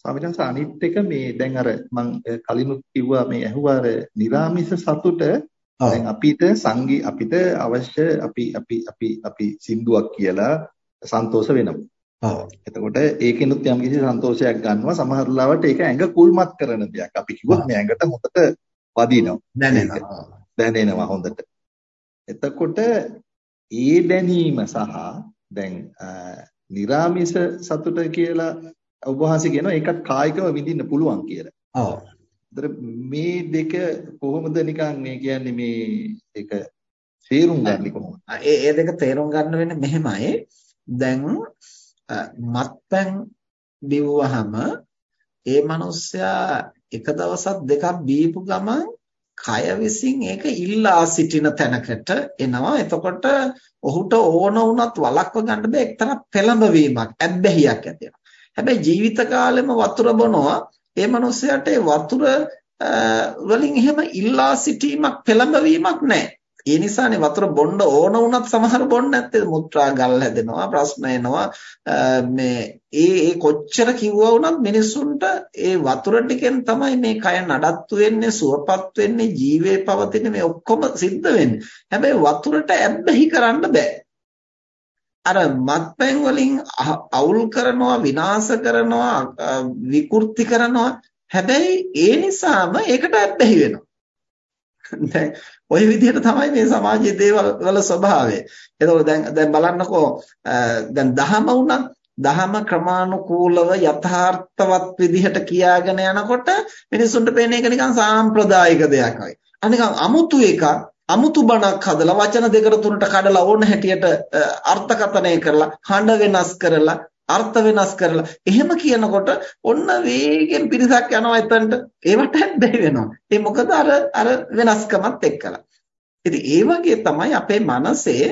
ස්වාමීන් වහන්සේ අනිත් එක මේ දැන් අර මම කලිනුත් කිව්වා මේ ඇහුවා අර නිර්ාමිස සතුට දැන් අපිට සංගී අපිට අවශ්‍ය අපි අපි අපි අපි සින්දුවක් කියලා සන්තෝෂ වෙනවා. ඔව්. එතකොට ඒකෙනුත් යම්කිසි සන්තෝෂයක් ගන්නවා. සමහර ලාවට ඒක ඇඟ කුල්මත් කරන දෙයක්. අපි කිව්වොත් මේ ඇඟට හොඳට වදිනවා. දැනෙනවා. දැනෙනවා හොඳට. එතකොට ඒ දැනීම සහ දැන් නිරාමිස සතුට කියලා ඔබ වහන්සේ කියනවා ඒකත් කායිකව විඳින්න පුළුවන් කියලා. ඔව්. මේ දෙක කොහොමද නිකන් මේ කියන්නේ මේ ඒක තේරුම් ගන්නේ කොහොමද? ඒ ඒ දෙක තේරුම් ගන්න වෙන්නේ මෙහෙමයි. දැන් මත්පැන් බිව්වහම ඒ මනුස්සයා එක දවසක් දෙකක් බීපු ගමන් කය විසින් ඒක ඉල්ලා සිටින තැනකට එනවා. එතකොට ඔහුට ඕන වුණත් වළක්ව ගන්න බෑ එක්තරා පෙළඹවීමක්, ඇබ්බැහියක් ඇති හැබැයි ජීවිත කාලෙම වතුර බොනවා. ඒ මනුස්සයාට ඒ වතුර වලින් එහෙම ඉල්ලා සිටීමක් පෙළඹවීමක් නැහැ. ඒ නිසානේ වතුර බොන්න ඕන වුණත් සමහර බොන්න නැත්තේ මුත්‍රා ගල් හැදෙනවා ප්‍රශ්න එනවා. මේ ඒ ඒ කොච්චර කිව්වා වුණත් මිනිස්සුන්ට ඒ වතුර ටිකෙන් තමයි මේ කය නඩත්තු වෙන්නේ සුවපත් වෙන්නේ ජීවේ පවතින්නේ මේ ඔක්කොම සිද්ධ වෙන්නේ. හැබැයි වතුරට ඇබ්බැහි කරන්න බෑ. අර මත්පැන් වලින් අවුල් කරනවා විනාශ කරනවා විකෘති කරනවා හැබැයි ඒ නිසාම ඒකට ඇබ්බැහි වෙනවා දැන් ওই විදිහට තමයි මේ සමාජයේ දේවල් වල ස්වභාවය. එතකොට දැන් දැන් බලන්නකෝ දැන් දහම උනත් දහම ක්‍රමානුකූලව යථාර්ථවත් විදිහට කියාගෙන යනකොට මිනිසුන්ට පේන එක නිකන් සාම්ප්‍රදායික දෙයක් වගේ. අනිකන් අමුතු එකක් අමුතු බණක් හදලා වචන දෙකට තුනට කඩලා ඕන හැටියට අර්ථකථනය කරලා හඬ වෙනස් කරලා අර්ථ වෙනස් කරලා. එහෙම කියනකොට ඔන්න වේගෙන් පිරිසක් යනවා එතනට. ඒවට බැරි වෙනවා. ඒ මොකද අර අර වෙනස්කමත් එක්කලා. ඉතින් ඒ වගේ තමයි අපේ මනසේ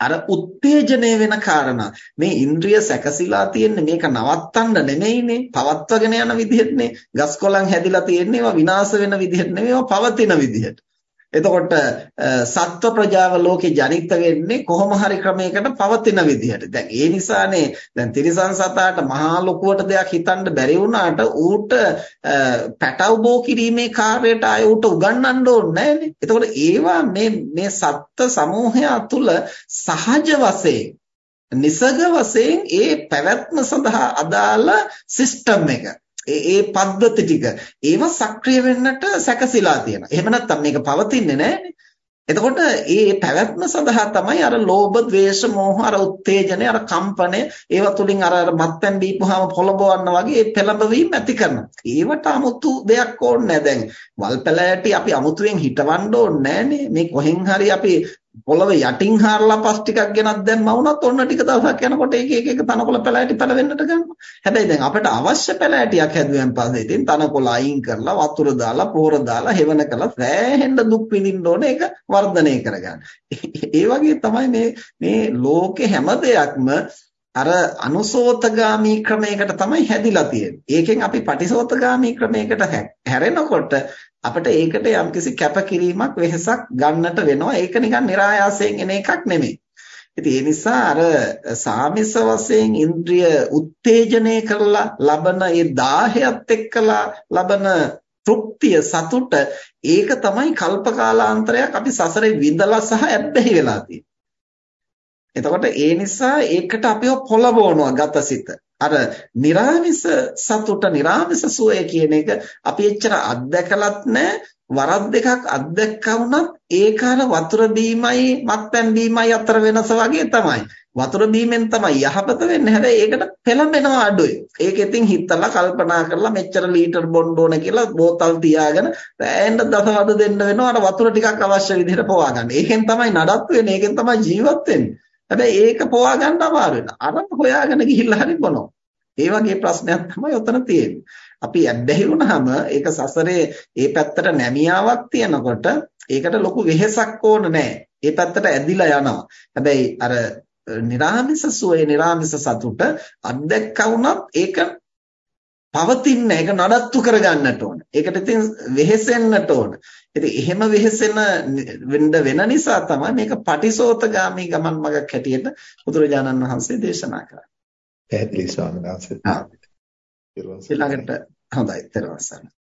අර උත්තේජනය වෙන කාරණා. මේ ඉන්ද්‍රිය සැකසීලා තියෙන්නේ මේක නවත්තන්න නෙමෙයිනේ පවත්වගෙන යන විදිහටනේ ගස් කොළන් හැදිලා තියෙන්නේ ඒවා විනාශ වෙන විදිහට නෙමෙයි ඒවා පවතින විදිහට. එතකොට සත්ව ප්‍රජාව ලෝකේ ජනිත වෙන්නේ කොහොම හරි ක්‍රමයකට පවතින විදිහට. දැන් ඒ නිසානේ දැන් තිරිසන් සතාට මහා ලොකුවට දෙයක් හිතන්න බැරි වුණාට ඌට පැටව බෝ කිරීමේ කාර්යයට ආය ඌට උගන්වන්න ඕනේ නැහැනේ. එතකොට ඒවා මේ මේ සත්ත්ව සමූහය තුළ සහජ වශයෙන් නිසග වශයෙන් ඒ පැවැත්ම සඳහා අදාළ සිස්ටම් එක ඒ ඒ පද්ධති ටික ඒව සක්‍රිය වෙන්නට සැකසීලා තියෙනවා. එහෙම නැත්නම් මේක පවතින්නේ නැහැනේ. එතකොට මේ පැවැත්ම සඳහා තමයි අර ලෝභ, ද්වේෂ, මෝහ අර උත්තේජනය, අර කම්පණය ඒවා තුලින් අර අර මත්පැන් බීපුවාම පොළඹවන්න වගේ ඒ පෙළඹවීම ඇති කරනවා. ඒවට 아무තු දෙයක් ඕනේ නැහැ. දැන් වල්පැලෑටි අපි 아무තුවෙන් හිටවන්න ඕනේ නැහනේ. මේ කොහෙන් හරි අපි පොළව යටින් හාරලා පස් ටිකක් ගෙනත් දැම්මා වුණත් ඔන්න ටික දවසක් යනකොට ඒක එක එක තනකොළ පැලෑටි පැලවෙන්නට ගන්නවා. හැබැයි දැන් අපිට අවශ්‍ය පැලෑටියක් හැදුවෙන් පස්සේ ඉතින් තනකොළ අයින් කරලා වතුර දාලා පොහොර දාලා හෙවන කළා සෑහෙන්න දුක් විඳින්න ඕනේ ඒක වර්ධනය කරගන්න. ඒ වගේ තමයි මේ මේ ලෝකේ හැම දෙයක්ම අර අනුසෝතගාමී ක්‍රමයකට තමයි හැදිලා තියෙන්නේ. ඒකෙන් අපි පටිසෝතගාමී ක්‍රමයකට හැරෙනකොට අපිට ඒකට යම්කිසි කැපකිරීමක් වෙහසක් ගන්නට වෙනවා. ඒක නිකන් નિરાයාසයෙන් එන එකක් නෙමෙයි. ඉතින් ඒ නිසා අර සාමිස වශයෙන් ඉන්ද්‍රිය උත්තේජනය කරලා ලබන ඒ දාහයත් එක්කලා ලබන තෘප්තිය සතුට ඒක තමයි කල්පකාලාන්තරයක් අපි සසරේ විඳලා සහ ඇබ්බැහි වෙලා තියෙන්නේ. එතකොට ඒ නිසා ඒකට අපිව පොළඹවනවා ගතසිත. අර निराமிස සතුට, निराமிස සුවය කියන එක අපි එච්චර අත්දැකලත් නැහැ. වරක් දෙකක් අත්දැක්කා වුණත් ඒක අර වතුර බීමයි, මත්පැන් බීමයි අතර වෙනස වගේ තමයි. වතුර බීමෙන් තමයි යහපත වෙන්නේ. හැබැයි ඒකට පෙළඹෙනවා අඩුයි. ඒක ඉතින් හිතලා කල්පනා කරලා මෙච්චර ලීටර් බොන්න ඕන කියලා බෝතල් තියාගෙන පෑයෙන්ද දසවද දෙන්න වෙනවා. අර වතුර ටිකක් අවශ්‍ය විදිහට පවා ගන්න. ඒකෙන් තමයි නඩත්තු වෙන්නේ. ඒකෙන් තමයි ජීවත් වෙන්නේ. හැබැයි ඒක පොවා ගන්න අමාරු වෙනවා. අරම හොයාගෙන ගිහිල්ලා හරි බොනවා. ඒ වගේ ප්‍රශ්නයක් තමයි උතන තියෙන්නේ. අපි ඇබ්බැහිරුණාම ඒක සසරේ ඒ පැත්තට නැමියාවක් තියනකොට ඒකට ලොකු වෙහෙසක් ඕන නැහැ. ඒ පැත්තට ඇදිලා යනවා. හැබැයි අර නිරාමිස සුවේ නිරාමිස සතුට අත්දැක්කා වුණත් ඒක පවතින්නේ ඒක නඩත්තු කරගන්නට ඕන. ඒකට ඉතින් වෙහෙසෙන්නට ඕන. ඉතින් එහෙම වෙහෙසෙන වෙන්න වෙන නිසා තමයි මේක පටිසෝතගාමී ගමන් මගක් හැටියට බුදුරජාණන් වහන්සේ දේශනා කරන්නේ. පැහැදිලි ස්වාමීන් වහන්සේ. ඊළඟට හොඳයි. පස්සේ